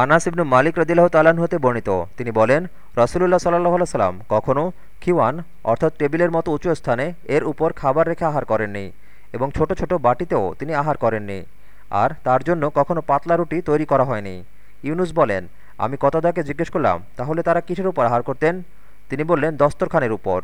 আনাস ইবনু মালিক রদিল্লাহ তালান হতে বর্ণিত। তিনি বলেন, রসুলুল্লাহ সাল্লাহ সাল্লাম কখনও খিওয়ান অর্থাৎ টেবিলের মতো উঁচু স্থানে এর উপর খাবার রেখে আহার করেননি এবং ছোট ছোট বাটিতেও তিনি আহার করেননি। আর তার জন্য কখনো পাতলা রুটি তৈরি করা হয়নি। ইউনুস বলেন, আমি কতদাকে জিজ্ঞেস করলাম, তাহলে তারা কিসের উপর আহার করতেন? তিনি বললেন, দস্তরখানের উপর।